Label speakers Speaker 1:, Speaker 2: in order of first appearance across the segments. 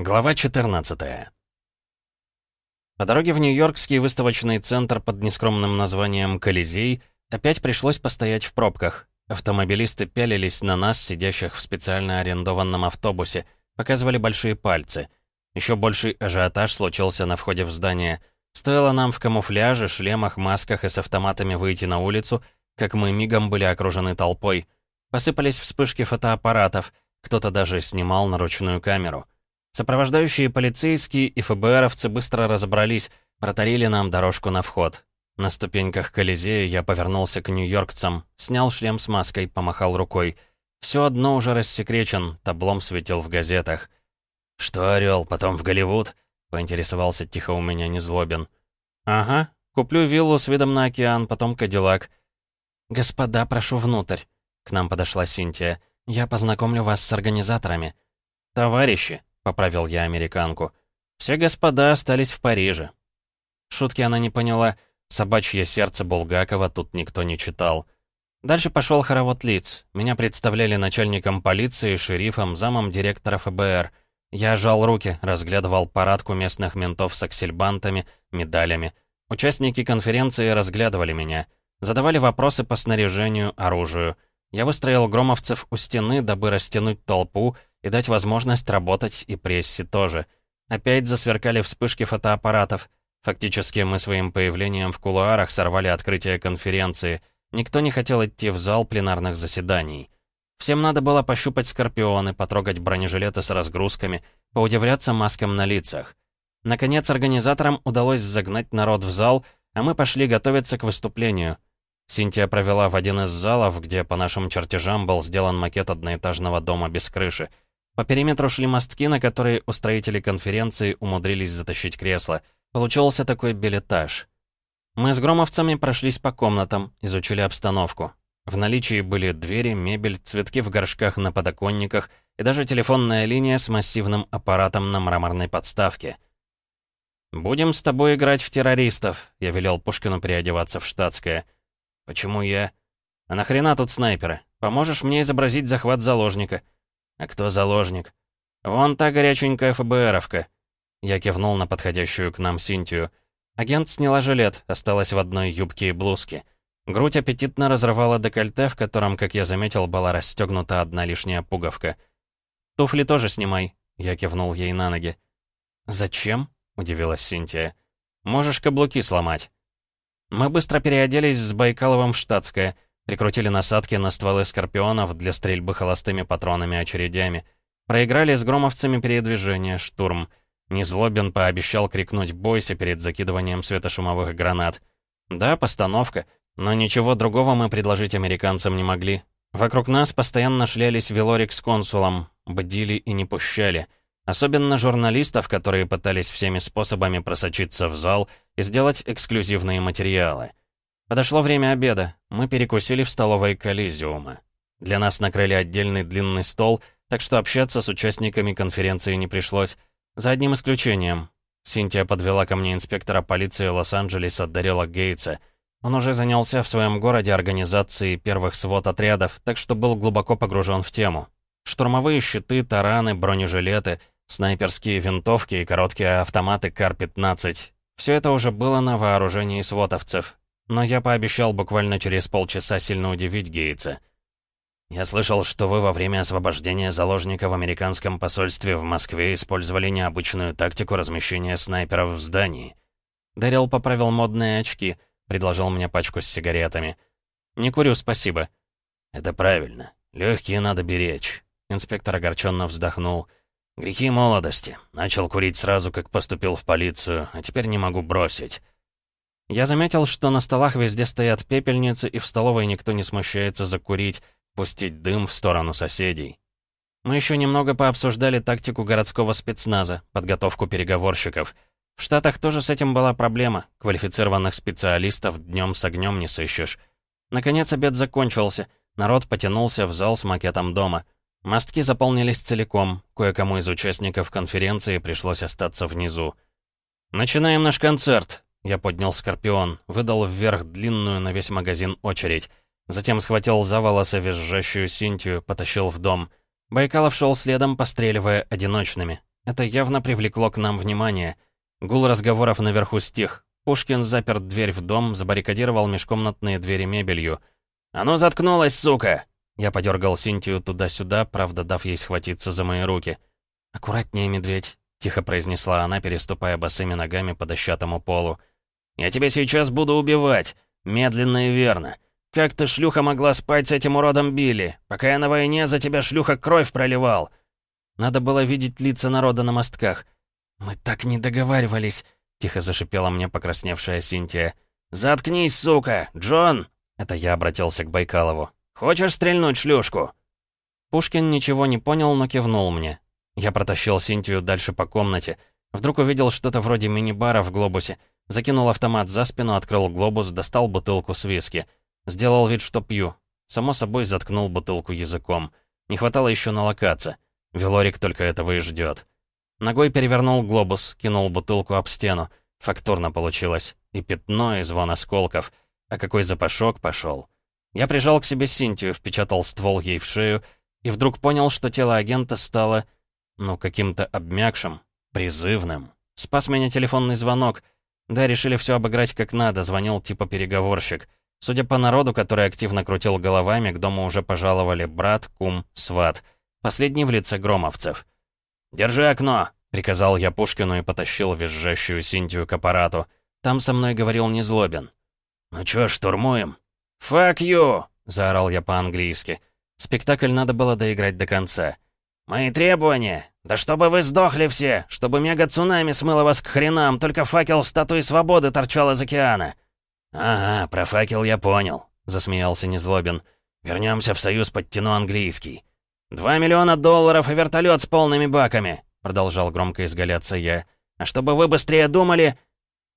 Speaker 1: Глава 14 По дороге в Нью-Йоркский выставочный центр под нескромным названием «Колизей» опять пришлось постоять в пробках. Автомобилисты пялились на нас, сидящих в специально арендованном автобусе, показывали большие пальцы. Еще больший ажиотаж случился на входе в здание. Стоило нам в камуфляже, шлемах, масках и с автоматами выйти на улицу, как мы мигом были окружены толпой. Посыпались вспышки фотоаппаратов, кто-то даже снимал на ручную камеру. Сопровождающие полицейские и ФБРовцы быстро разобрались, протарили нам дорожку на вход. На ступеньках Колизея я повернулся к нью-йоркцам, снял шлем с маской, помахал рукой. Все одно уже рассекречен, таблом светил в газетах. «Что, Орел, потом в Голливуд?» — поинтересовался тихо у меня незлобен. «Ага, куплю виллу с видом на океан, потом Кадиллак». «Господа, прошу внутрь», — к нам подошла Синтия. «Я познакомлю вас с организаторами». «Товарищи», поправил я американку. «Все господа остались в Париже». Шутки она не поняла. «Собачье сердце Булгакова» тут никто не читал. Дальше пошел хоровод лиц. Меня представляли начальником полиции, шерифом, замом директора ФБР. Я жал руки, разглядывал парадку местных ментов с аксельбантами, медалями. Участники конференции разглядывали меня. Задавали вопросы по снаряжению, оружию. Я выстроил громовцев у стены, дабы растянуть толпу, и дать возможность работать и прессе тоже. Опять засверкали вспышки фотоаппаратов. Фактически мы своим появлением в кулуарах сорвали открытие конференции. Никто не хотел идти в зал пленарных заседаний. Всем надо было пощупать скорпионы, потрогать бронежилеты с разгрузками, поудивляться маскам на лицах. Наконец, организаторам удалось загнать народ в зал, а мы пошли готовиться к выступлению. Синтия провела в один из залов, где по нашим чертежам был сделан макет одноэтажного дома без крыши. По периметру шли мостки, на которые устроители конференции умудрились затащить кресло. Получился такой билетаж. Мы с громовцами прошлись по комнатам, изучили обстановку. В наличии были двери, мебель, цветки в горшках на подоконниках и даже телефонная линия с массивным аппаратом на мраморной подставке. «Будем с тобой играть в террористов», — я велел Пушкину переодеваться в штатское. «Почему я?» «А нахрена тут снайперы? Поможешь мне изобразить захват заложника?» «А кто заложник?» «Вон та горяченькая ФБРовка». Я кивнул на подходящую к нам Синтию. Агент сняла жилет, осталась в одной юбке и блузке. Грудь аппетитно разрывала декольте, в котором, как я заметил, была расстегнута одна лишняя пуговка. «Туфли тоже снимай», — я кивнул ей на ноги. «Зачем?» — удивилась Синтия. «Можешь каблуки сломать». Мы быстро переоделись с Байкаловым в штатское — Прикрутили насадки на стволы скорпионов для стрельбы холостыми патронами-очередями. Проиграли с громовцами передвижение, штурм. Незлобин пообещал крикнуть «бойся» перед закидыванием светошумовых гранат. Да, постановка, но ничего другого мы предложить американцам не могли. Вокруг нас постоянно шлялись Велорик с консулом, бдили и не пущали. Особенно журналистов, которые пытались всеми способами просочиться в зал и сделать эксклюзивные материалы. Подошло время обеда. Мы перекусили в столовой Коллизиума. Для нас накрыли отдельный длинный стол, так что общаться с участниками конференции не пришлось. За одним исключением. Синтия подвела ко мне инспектора полиции Лос-Анджелеса Дарила Гейтса. Он уже занялся в своем городе организацией первых свод отрядов, так что был глубоко погружен в тему. Штурмовые щиты, тараны, бронежилеты, снайперские винтовки и короткие автоматы Кар-15. Все это уже было на вооружении свотовцев, но я пообещал буквально через полчаса сильно удивить Гейтса. «Я слышал, что вы во время освобождения заложника в американском посольстве в Москве использовали необычную тактику размещения снайперов в здании». Дэрил поправил модные очки, предложил мне пачку с сигаретами. «Не курю, спасибо». «Это правильно. Легкие надо беречь». Инспектор огорченно вздохнул. «Грехи молодости. Начал курить сразу, как поступил в полицию, а теперь не могу бросить». Я заметил, что на столах везде стоят пепельницы, и в столовой никто не смущается закурить, пустить дым в сторону соседей. Мы еще немного пообсуждали тактику городского спецназа, подготовку переговорщиков. В Штатах тоже с этим была проблема. Квалифицированных специалистов днем с огнем не сыщешь. Наконец обед закончился. Народ потянулся в зал с макетом дома. Мостки заполнились целиком. Кое-кому из участников конференции пришлось остаться внизу. «Начинаем наш концерт», я поднял скорпион, выдал вверх длинную на весь магазин очередь. Затем схватил за волосы визжащую Синтию, потащил в дом. Байкалов шел следом, постреливая одиночными. Это явно привлекло к нам внимание. Гул разговоров наверху стих. Пушкин запер дверь в дом, забаррикадировал межкомнатные двери мебелью. «А ну заткнулась, сука!» Я подергал Синтию туда-сюда, правда, дав ей схватиться за мои руки. «Аккуратнее, медведь», — тихо произнесла она, переступая босыми ногами по дощатому полу. «Я тебя сейчас буду убивать. Медленно и верно. Как ты, шлюха, могла спать с этим уродом Билли? Пока я на войне, за тебя, шлюха, кровь проливал». Надо было видеть лица народа на мостках. «Мы так не договаривались», — тихо зашипела мне покрасневшая Синтия. «Заткнись, сука! Джон!» Это я обратился к Байкалову. «Хочешь стрельнуть шлюшку?» Пушкин ничего не понял, но кивнул мне. Я протащил Синтию дальше по комнате. Вдруг увидел что-то вроде мини-бара в глобусе. Закинул автомат за спину, открыл глобус, достал бутылку с виски. Сделал вид, что пью. Само собой заткнул бутылку языком. Не хватало еще налокаться. Велорик только этого и ждет. Ногой перевернул глобус, кинул бутылку об стену. Фактурно получилось. И пятно, и звон осколков. А какой запашок пошел. Я прижал к себе Синтию, впечатал ствол ей в шею и вдруг понял, что тело агента стало, ну, каким-то обмякшим, призывным. Спас меня телефонный звонок. Да, решили все обыграть как надо, звонил типа переговорщик. Судя по народу, который активно крутил головами, к дому уже пожаловали брат, кум, сват. Последний в лице громовцев. «Держи окно!» — приказал я Пушкину и потащил визжащую Синтию к аппарату. Там со мной говорил Незлобин. «Ну чё, штурмуем?» «Fuck you!» — заорал я по-английски. Спектакль надо было доиграть до конца. «Мои требования? Да чтобы вы сдохли все! Чтобы мега-цунами смыло вас к хренам, только факел статуи свободы торчал из океана!» «Ага, про факел я понял», — засмеялся Незлобин. «Вернемся в Союз, подтяну английский». «Два миллиона долларов и вертолет с полными баками», — продолжал громко изгаляться я. «А чтобы вы быстрее думали...»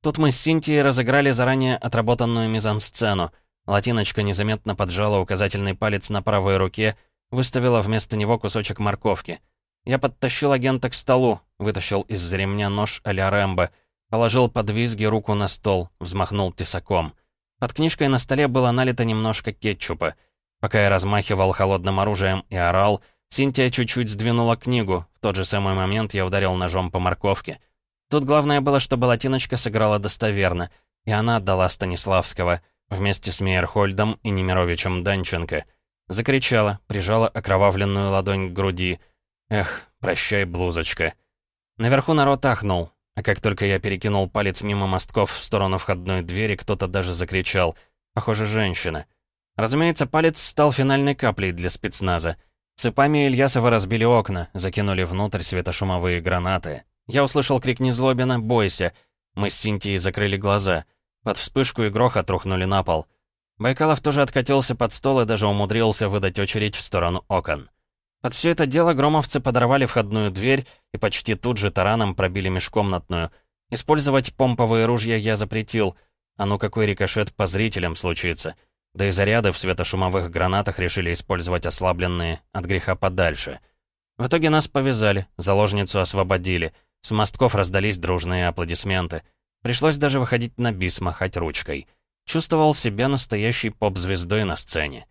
Speaker 1: Тут мы с Синтией разыграли заранее отработанную мизансцену. Латиночка незаметно поджала указательный палец на правой руке, выставила вместо него кусочек морковки. Я подтащил агента к столу, вытащил из ремня нож а-ля Рэмбо, положил под визги руку на стол, взмахнул тесаком. Под книжкой на столе было налито немножко кетчупа. Пока я размахивал холодным оружием и орал, Синтия чуть-чуть сдвинула книгу. В тот же самый момент я ударил ножом по морковке. Тут главное было, чтобы Латиночка сыграла достоверно, и она отдала Станиславского — вместе с Мейерхольдом и Немировичем Данченко. Закричала, прижала окровавленную ладонь к груди. «Эх, прощай, блузочка». Наверху народ ахнул, а как только я перекинул палец мимо мостков в сторону входной двери, кто-то даже закричал. Похоже, женщина. Разумеется, палец стал финальной каплей для спецназа. Цепами Ильясова разбили окна, закинули внутрь светошумовые гранаты. Я услышал крик Незлобина «Бойся!». Мы с Синтией закрыли глаза — под вспышку и грохот рухнули на пол. Байкалов тоже откатился под стол и даже умудрился выдать очередь в сторону окон. Под все это дело громовцы подорвали входную дверь и почти тут же тараном пробили межкомнатную. Использовать помповые ружья я запретил. А ну какой рикошет по зрителям случится. Да и заряды в светошумовых гранатах решили использовать ослабленные, от греха подальше. В итоге нас повязали, заложницу освободили. С мостков раздались дружные аплодисменты. Пришлось даже выходить на бис, махать ручкой. Чувствовал себя настоящей поп-звездой на сцене.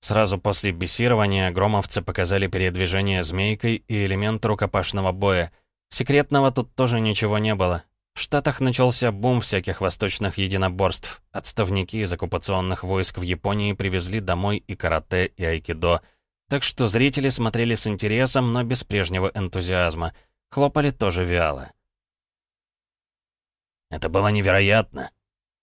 Speaker 1: Сразу после бисирования громовцы показали передвижение змейкой и элемент рукопашного боя. Секретного тут тоже ничего не было. В Штатах начался бум всяких восточных единоборств. Отставники из оккупационных войск в Японии привезли домой и карате, и айкидо. Так что зрители смотрели с интересом, но без прежнего энтузиазма. Хлопали тоже вяло. Это было невероятно.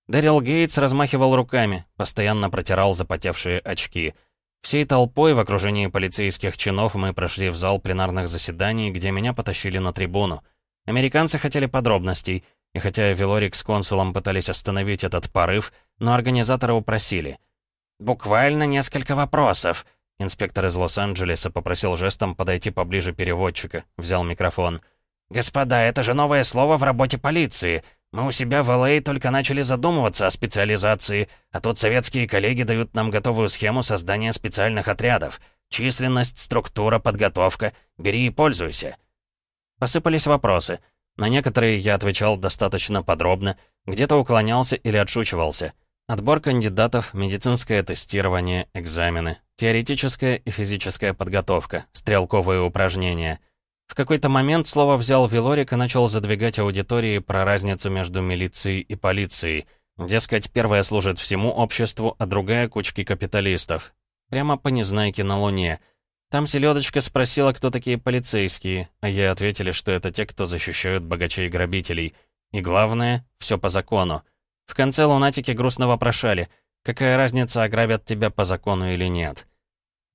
Speaker 1: Дэрил Гейтс размахивал руками, постоянно протирал запотевшие очки. Всей толпой в окружении полицейских чинов мы прошли в зал пленарных заседаний, где меня потащили на трибуну. Американцы хотели подробностей, и хотя Велорик с консулом пытались остановить этот порыв, но организаторы упросили. «Буквально несколько вопросов». Инспектор из Лос-Анджелеса попросил жестом подойти поближе переводчика, взял микрофон. «Господа, это же новое слово в работе полиции. Мы у себя в ЛА только начали задумываться о специализации, а тут советские коллеги дают нам готовую схему создания специальных отрядов. Численность, структура, подготовка. Бери и пользуйся. Посыпались вопросы. На некоторые я отвечал достаточно подробно, где-то уклонялся или отшучивался. Отбор кандидатов, медицинское тестирование, экзамены, теоретическая и физическая подготовка, стрелковые упражнения. В какой-то момент слово взял Вилорик и начал задвигать аудитории про разницу между милицией и полицией. Дескать, первая служит всему обществу, а другая — кучке капиталистов. Прямо по незнайке на Луне. Там селедочка спросила, кто такие полицейские, а ей ответили, что это те, кто защищают богачей и грабителей. И главное, все по закону. В конце лунатики грустно вопрошали, какая разница, ограбят тебя по закону или нет.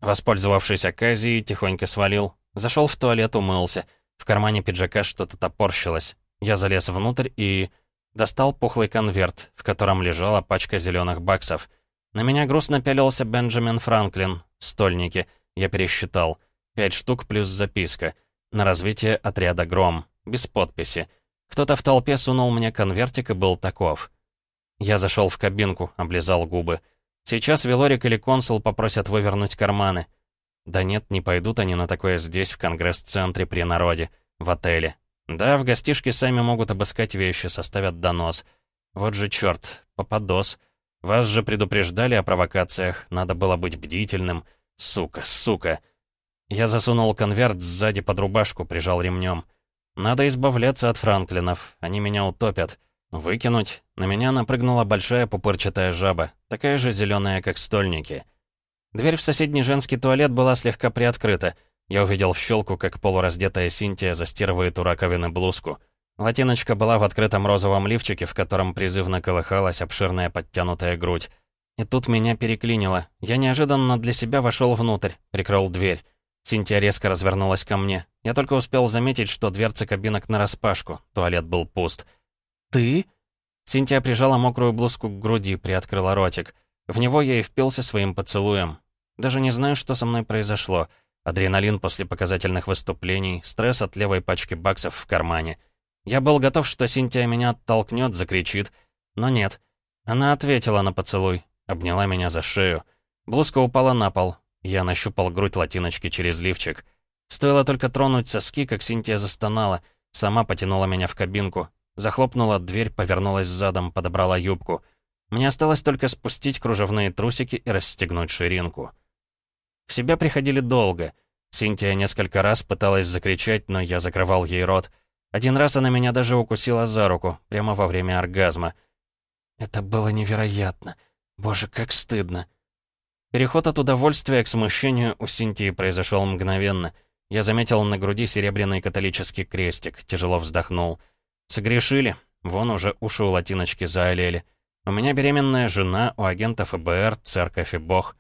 Speaker 1: Воспользовавшись оказией, тихонько свалил. Зашел в туалет, умылся. В кармане пиджака что-то топорщилось. Я залез внутрь и... Достал пухлый конверт, в котором лежала пачка зеленых баксов. На меня грустно пялился Бенджамин Франклин. Стольники. Я пересчитал. Пять штук плюс записка. На развитие отряда «Гром». Без подписи. Кто-то в толпе сунул мне конвертик и был таков. Я зашел в кабинку, облизал губы. Сейчас Велорик или консул попросят вывернуть карманы. Да нет, не пойдут они на такое здесь, в Конгресс-центре при народе, в отеле. Да, в гостишке сами могут обыскать вещи, составят донос. Вот же черт, попадос. Вас же предупреждали о провокациях, надо было быть бдительным. Сука, сука. Я засунул конверт сзади под рубашку, прижал ремнем. Надо избавляться от Франклинов, они меня утопят. Выкинуть? На меня напрыгнула большая пупырчатая жаба, такая же зеленая, как стольники. Дверь в соседний женский туалет была слегка приоткрыта. Я увидел в щелку, как полураздетая Синтия застирывает у раковины блузку. Латиночка была в открытом розовом лифчике, в котором призывно колыхалась обширная подтянутая грудь. И тут меня переклинило. Я неожиданно для себя вошел внутрь, прикрыл дверь. Синтия резко развернулась ко мне. Я только успел заметить, что дверцы кабинок нараспашку. Туалет был пуст. «Ты?» Синтия прижала мокрую блузку к груди, приоткрыла ротик. В него я и впился своим поцелуем. Даже не знаю, что со мной произошло. Адреналин после показательных выступлений, стресс от левой пачки баксов в кармане. Я был готов, что Синтия меня оттолкнет, закричит. Но нет. Она ответила на поцелуй, обняла меня за шею. Блузка упала на пол. Я нащупал грудь латиночки через лифчик. Стоило только тронуть соски, как Синтия застонала. Сама потянула меня в кабинку. Захлопнула дверь, повернулась задом, подобрала юбку — мне осталось только спустить кружевные трусики и расстегнуть ширинку. В себя приходили долго. Синтия несколько раз пыталась закричать, но я закрывал ей рот. Один раз она меня даже укусила за руку, прямо во время оргазма. Это было невероятно. Боже, как стыдно. Переход от удовольствия к смущению у Синтии произошел мгновенно. Я заметил на груди серебряный католический крестик, тяжело вздохнул. Согрешили. Вон уже уши у латиночки заолели. У меня беременная жена, у агента ФБР, церковь и бог.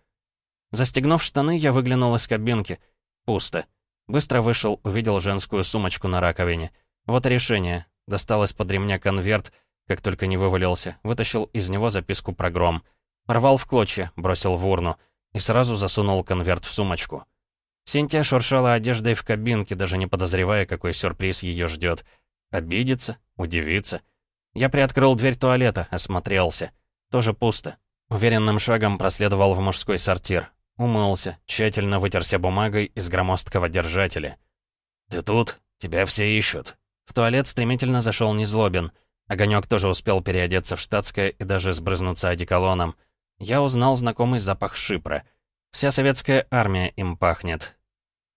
Speaker 1: Застегнув штаны, я выглянул из кабинки. Пусто. Быстро вышел, увидел женскую сумочку на раковине. Вот решение. Достал из-под ремня конверт, как только не вывалился, вытащил из него записку про гром. Порвал в клочья, бросил в урну и сразу засунул конверт в сумочку. Синтия шуршала одеждой в кабинке, даже не подозревая, какой сюрприз ее ждет. Обидится, удивится. Я приоткрыл дверь туалета, осмотрелся. Тоже пусто. Уверенным шагом проследовал в мужской сортир. Умылся, тщательно вытерся бумагой из громоздкого держателя. «Ты тут? Тебя все ищут». В туалет стремительно зашел Незлобин. Огонек тоже успел переодеться в штатское и даже сбрызнуться одеколоном. Я узнал знакомый запах шипра. Вся советская армия им пахнет.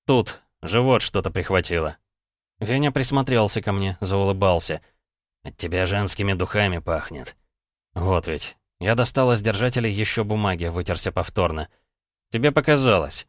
Speaker 1: Тут, живот что-то прихватило. Веня присмотрелся ко мне, заулыбался — от тебя женскими духами пахнет. Вот ведь. Я достал из держателя еще бумаги, вытерся повторно. Тебе показалось.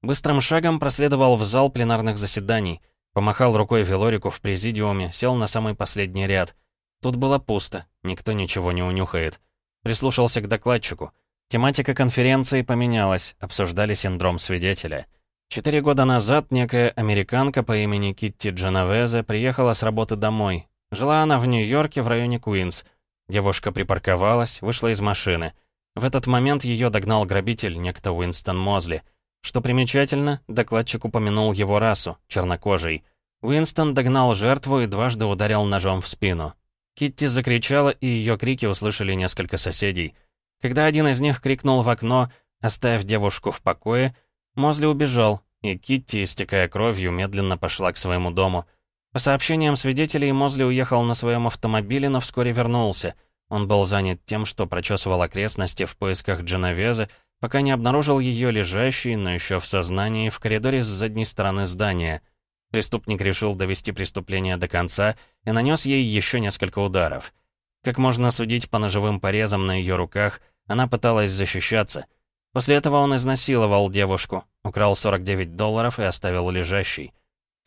Speaker 1: Быстрым шагом проследовал в зал пленарных заседаний. Помахал рукой Велорику в президиуме, сел на самый последний ряд. Тут было пусто, никто ничего не унюхает. Прислушался к докладчику. Тематика конференции поменялась, обсуждали синдром свидетеля. Четыре года назад некая американка по имени Китти Дженовезе приехала с работы домой, Жила она в Нью-Йорке в районе Куинс. Девушка припарковалась, вышла из машины. В этот момент ее догнал грабитель, некто Уинстон Мозли. Что примечательно, докладчик упомянул его расу, чернокожий. Уинстон догнал жертву и дважды ударил ножом в спину. Китти закричала, и ее крики услышали несколько соседей. Когда один из них крикнул в окно «Оставь девушку в покое», Мозли убежал, и Китти, истекая кровью, медленно пошла к своему дому — по сообщениям свидетелей, Мозли уехал на своем автомобиле, но вскоре вернулся. Он был занят тем, что прочесывал окрестности в поисках Дженовезы, пока не обнаружил ее лежащей, но еще в сознании, в коридоре с задней стороны здания. Преступник решил довести преступление до конца и нанес ей еще несколько ударов. Как можно судить по ножевым порезам на ее руках, она пыталась защищаться. После этого он изнасиловал девушку, украл 49 долларов и оставил лежащей.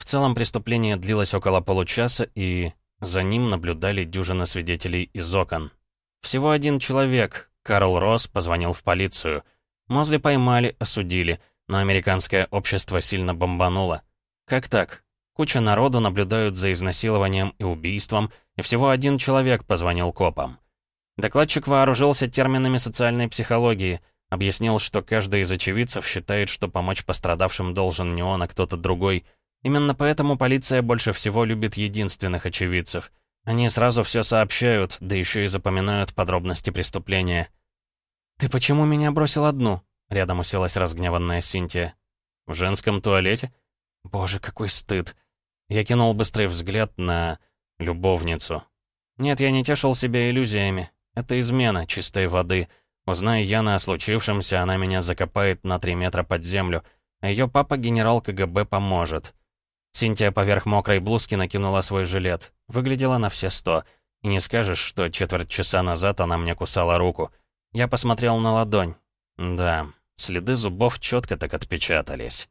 Speaker 1: В целом преступление длилось около получаса, и за ним наблюдали дюжины свидетелей из окон. Всего один человек, Карл Росс, позвонил в полицию. Мозли поймали, осудили, но американское общество сильно бомбануло. Как так? Куча народу наблюдают за изнасилованием и убийством, и всего один человек позвонил копам. Докладчик вооружился терминами социальной психологии, объяснил, что каждый из очевидцев считает, что помочь пострадавшим должен не он, а кто-то другой. Именно поэтому полиция больше всего любит единственных очевидцев. Они сразу все сообщают, да еще и запоминают подробности преступления. «Ты почему меня бросил одну?» Рядом уселась разгневанная Синтия. «В женском туалете?» «Боже, какой стыд!» Я кинул быстрый взгляд на... любовницу. Нет, я не тешил себя иллюзиями. Это измена чистой воды. Узнай Яна о случившемся, она меня закопает на три метра под землю, а ее папа генерал КГБ поможет. Синтия поверх мокрой блузки накинула свой жилет. Выглядела на все сто. И не скажешь, что четверть часа назад она мне кусала руку. Я посмотрел на ладонь. Да, следы зубов четко так отпечатались.